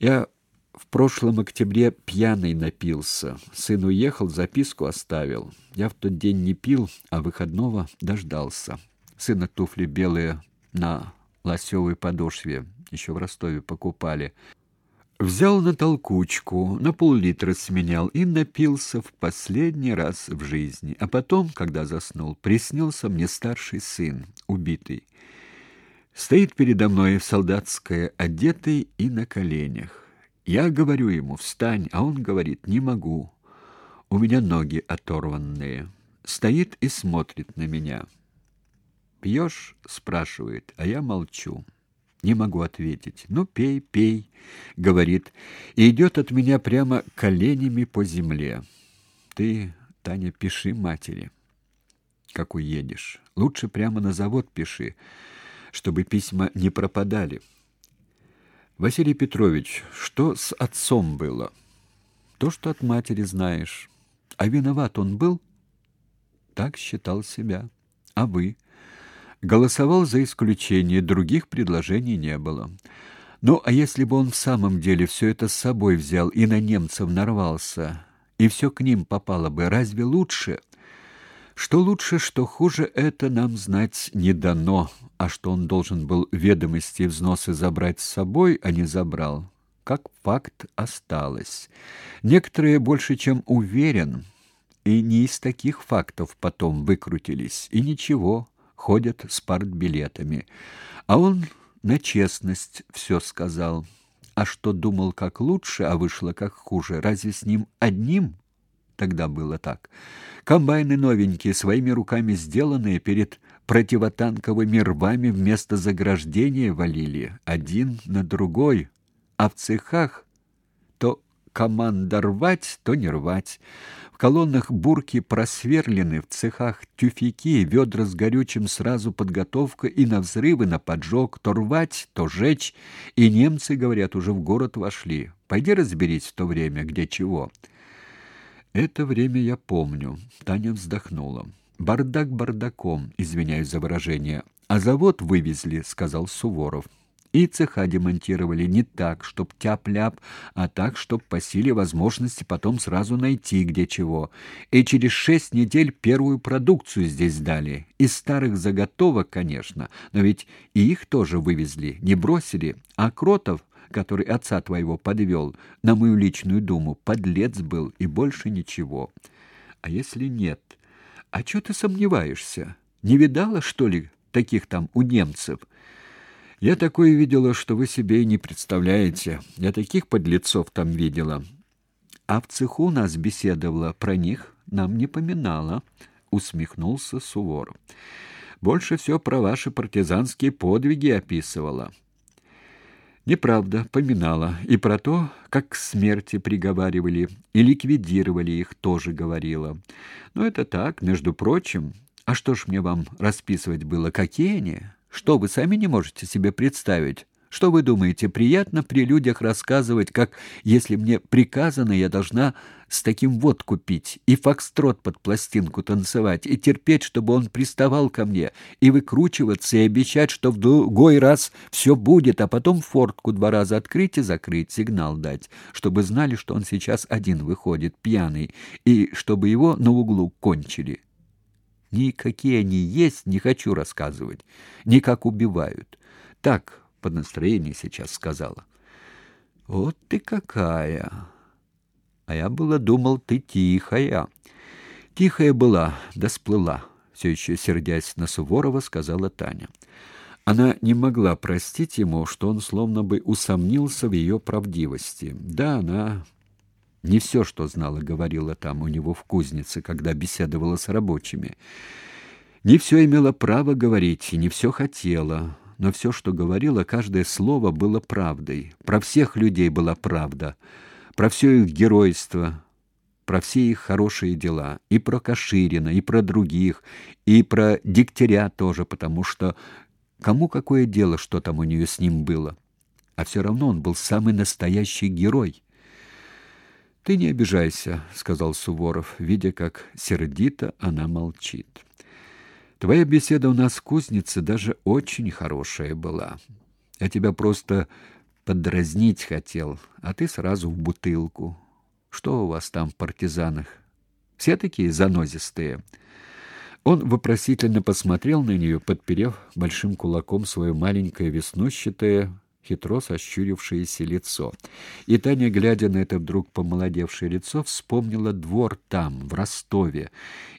Я в прошлом октябре пьяный напился. Сын уехал, записку оставил. Я в тот день не пил, а выходного дождался. Сына туфли белые на лосевой подошве еще в Ростове покупали. Взял на толкучку, на пол-литра сменял и напился в последний раз в жизни. А потом, когда заснул, приснился мне старший сын, убитый. Стоит передо мной в солдатское одетый и на коленях. Я говорю ему: "Встань", а он говорит: "Не могу. У меня ноги оторванные". Стоит и смотрит на меня. «Пьешь?» — спрашивает, а я молчу. Не могу ответить. «Ну, пей, пей», — говорит, и идет от меня прямо коленями по земле. «Ты, Таня, пиши матери, как уедешь. Лучше прямо на завод пиши, чтобы письма не пропадали». «Василий Петрович, что с отцом было?» «То, что от матери знаешь. А виноват он был?» «Так считал себя. А вы?» голосовал за исключение, других предложений не было. Ну, а если бы он в самом деле все это с собой взял и на немцев нарвался, и все к ним попало бы, разве лучше? Что лучше, что хуже, это нам знать не дано, а что он должен был ведомости и взносы забрать с собой, а не забрал, как факт осталось. Некоторые больше чем уверен, и не из таких фактов потом выкрутились, и ничего, ходят с партбилетами. А он на честность все сказал. А что думал как лучше, а вышло как хуже, разве с ним одним тогда было так? Комбайны новенькие, своими руками сделанные, перед противотанковыми рвами вместо заграждения валили, один на другой, а в цехах то команда рвать, то не рвать колоннах бурки просверлены, в цехах тюфяки, ведра с горючим сразу подготовка и на взрывы, на поджог, то рвать, то жечь, и немцы, говорят, уже в город вошли. Пойди разберись в то время, где чего. Это время я помню. Таня вздохнула. Бардак бардаком, извиняюсь за выражение. А завод вывезли, сказал Суворов. И цеха демонтировали не так, чтоб тяп-ляп, а так, чтоб по силе возможности потом сразу найти где чего. И через шесть недель первую продукцию здесь дали. Из старых заготовок, конечно, но ведь и их тоже вывезли, не бросили. А Кротов, который отца твоего подвел на мою личную думу, подлец был и больше ничего. А если нет? А что ты сомневаешься? Не видала, что ли, таких там у немцев?» Я такое видела, что вы себе и не представляете. Я таких подлецов там видела. А в цеху нас беседовала про них, нам не поминала, усмехнулся Суворов. Больше все про ваши партизанские подвиги описывала. Неправда, поминала. И про то, как к смерти приговаривали и ликвидировали их, тоже говорила. Но это так, между прочим. А что ж мне вам расписывать было, какие они? Что вы сами не можете себе представить? Что вы думаете, приятно при людях рассказывать, как если мне приказано, я должна с таким вот купить и фокстрот под пластинку танцевать и терпеть, чтобы он приставал ко мне, и выкручиваться и обещать, что в другой раз все будет, а потом фортку два раза открыть и закрыть, сигнал дать, чтобы знали, что он сейчас один выходит пьяный, и чтобы его на углу кончили. Никакие они есть, не хочу рассказывать. Ни как убивают. Так, по настроению сейчас сказала. Вот ты какая. А я было думал, ты тихая. Тихая была, да сплыла. Все еще сердясь на Суворова, сказала Таня. Она не могла простить ему, что он словно бы усомнился в ее правдивости. Да, она не все, что знала, говорила там у него в кузнице, когда беседовала с рабочими. Не все имела право говорить не все хотела, но все, что говорила, каждое слово было правдой. Про всех людей была правда, про все их геройство, про все их хорошие дела, и про Каширина, и про других, и про Дегтяря тоже, потому что кому какое дело, что там у нее с ним было? А все равно он был самый настоящий герой. Ты не обижайся, сказал Суворов, видя, как сердито она молчит. Твоя беседа у нас в кузнице даже очень хорошая была. Я тебя просто подразнить хотел, а ты сразу в бутылку. Что у вас там в партизанах? Все такие занозистые. Он вопросительно посмотрел на нее, подперев большим кулаком свое маленькое веснущатое хитро сощурившееся лицо. И Таня, глядя на это вдруг помолодевшее лицо, вспомнила двор там, в Ростове,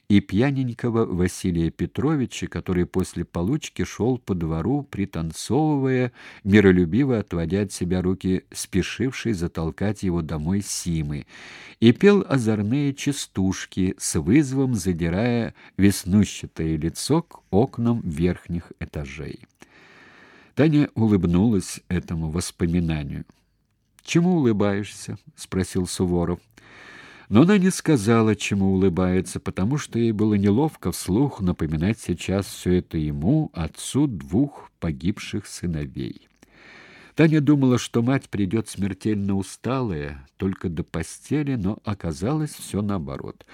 и пьяненького Василия Петровича, который после получки шел по двору, пританцовывая, миролюбиво отводя от себя руки, спешивший затолкать его домой Симы, и пел озорные частушки, с вызовом задирая веснущатое лицо к окнам верхних этажей. Таня улыбнулась этому воспоминанию. "Чему улыбаешься?" спросил Суворов. Но она не сказала, чему улыбается, потому что ей было неловко вслух напоминать сейчас все это ему, отцу двух погибших сыновей. Таня думала, что мать придет смертельно усталая, только до постели, но оказалось все наоборот.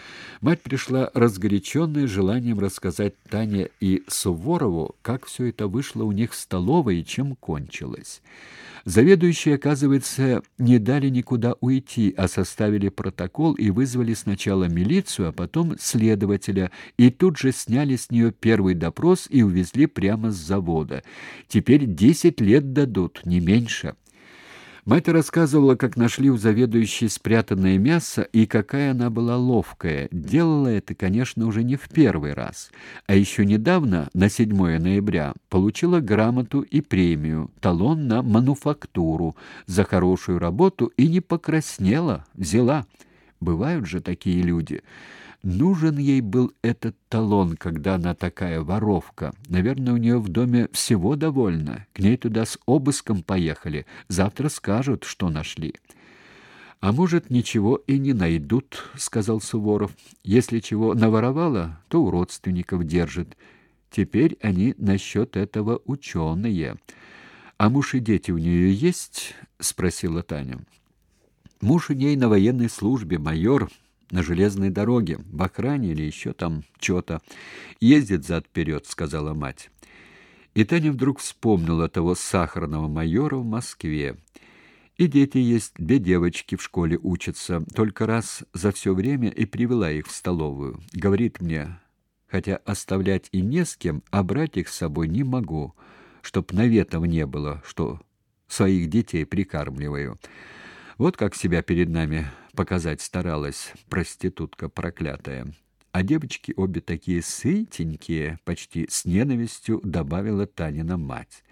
Мать пришла разгоряченная желанием рассказать Тане и Суворову, как все это вышло у них в столовой и чем кончилось. Заведующие, оказывается, не дали никуда уйти, а составили протокол и вызвали сначала милицию, а потом следователя, и тут же сняли с нее первый допрос и увезли прямо с завода. Теперь десять лет дадут, не меньше. Мать рассказывала, как нашли у заведующей спрятанное мясо и какая она была ловкая. Делала это, конечно, уже не в первый раз. А еще недавно, на 7 ноября, получила грамоту и премию, талон на мануфактуру за хорошую работу и не покраснела, взяла. Бывают же такие люди. Нужен ей был этот талон, когда она такая воровка. Наверное, у нее в доме всего довольно. К ней туда с обыском поехали. Завтра скажут, что нашли. А может, ничего и не найдут, сказал Суворов. Если чего наворовала, то у родственников держит. Теперь они насчет этого ученые. А муж и дети у нее есть? спросила Таня. Муж у ней на военной службе, майор на железной дороге, в охране или еще там что-то. Ездит зад-вперед», — сказала мать. И Таня вдруг вспомнила того сахарного майора в Москве. И дети есть, две девочки в школе учатся, только раз за все время и привела их в столовую. Говорит мне, хотя оставлять и не с кем, а брать их с собой не могу, чтоб наветов не было, что своих детей прикармливаю. Вот как себя перед нами показать старалась проститутка проклятая. А девочки обе такие сытенькие, почти с ненавистью добавила Танина мать.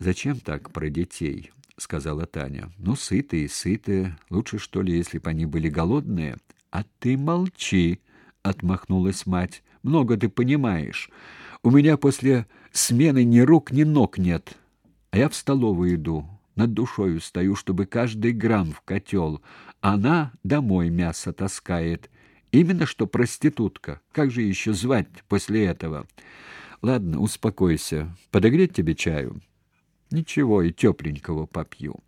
Зачем так про детей? сказала Таня. Ну сытые, сытые, лучше что ли, если бы они были голодные. А ты молчи, отмахнулась мать. Много ты понимаешь. У меня после смены ни рук, ни ног нет. А я в столовую иду над душою стою, чтобы каждый грамм в котел. Она домой мясо таскает. Именно что проститутка. Как же еще звать после этого? Ладно, успокойся. Подогреть тебе чаю? Ничего, и тепленького попью.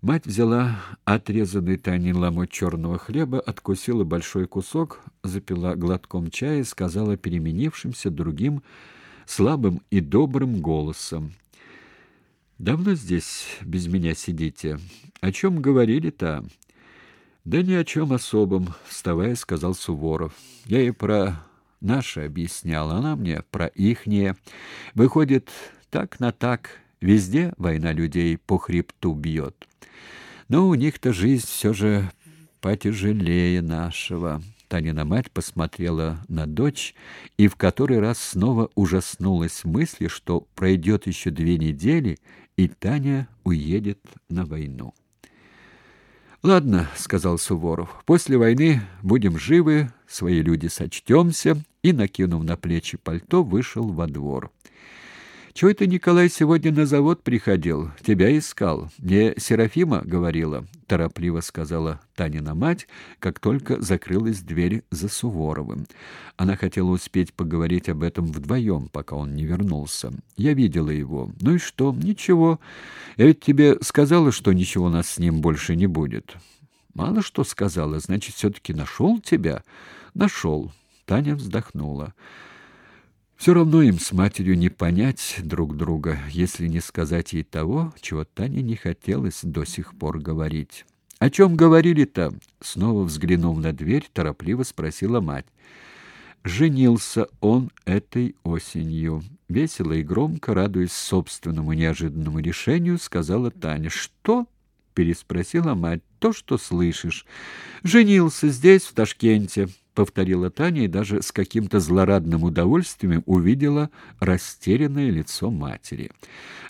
Мать взяла отрезанный Таней ломоть черного хлеба, откусила большой кусок, запила глотком чая и сказала переменившимся другим слабым и добрым голосом: Давно здесь без меня сидите? О чем говорили-то? Да ни о чем особом, вставая, сказал Суворов. Я и про наше объяснял, она мне про ихнее. Выходит, так на так, везде война людей по хребту бьет. Но у них-то жизнь все же потяжелее нашего. Танина мать посмотрела на дочь и в который раз снова ужаснулась мысли, что пройдет еще две недели, и Таня уедет на войну. Ладно, сказал Суворов. После войны будем живы, свои люди сочтемся, и накинув на плечи пальто, вышел во двор. Чего это Николай сегодня на завод приходил? Тебя искал. Мне Серафима говорила, торопливо сказала Танина мать, как только закрылась дверь за Суворовым. Она хотела успеть поговорить об этом вдвоем, пока он не вернулся. Я видела его. Ну и что? Ничего. Я ведь тебе сказала, что ничего у нас с ним больше не будет. Мало что сказала, значит, все таки нашел тебя? Нашел. Таня вздохнула. Все равно им с матерью не понять друг друга, если не сказать ей того, чего Тане не хотелось до сих пор говорить. О чем говорили-то? Снова взглянув на дверь, торопливо спросила мать. Женился он этой осенью. Весело и громко, радуясь собственному неожиданному решению, сказала Таня. Что? Переспросила мать. То, что слышишь. Женился здесь, в Ташкенте, повторила Таня и даже с каким-то злорадным удовольствием увидела растерянное лицо матери.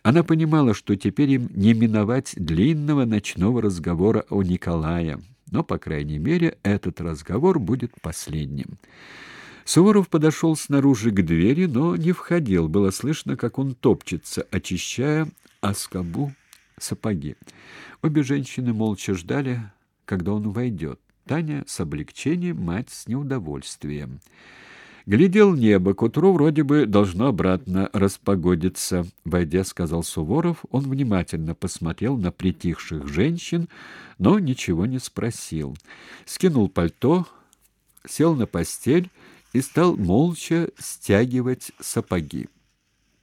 Она понимала, что теперь им не миновать длинного ночного разговора о Николае, но, по крайней мере, этот разговор будет последним. Суворов подошел снаружи к двери, но не входил. Было слышно, как он топчется, очищая оскобу сапоги. Обе женщины молча ждали, когда он войдет. Таня с облегчением, мать с неудовольствием. Глядел небо, к утру вроде бы должно обратно распогодиться. Войдя, сказал Суворов, он внимательно посмотрел на притихших женщин, но ничего не спросил. Скинул пальто, сел на постель и стал молча стягивать сапоги.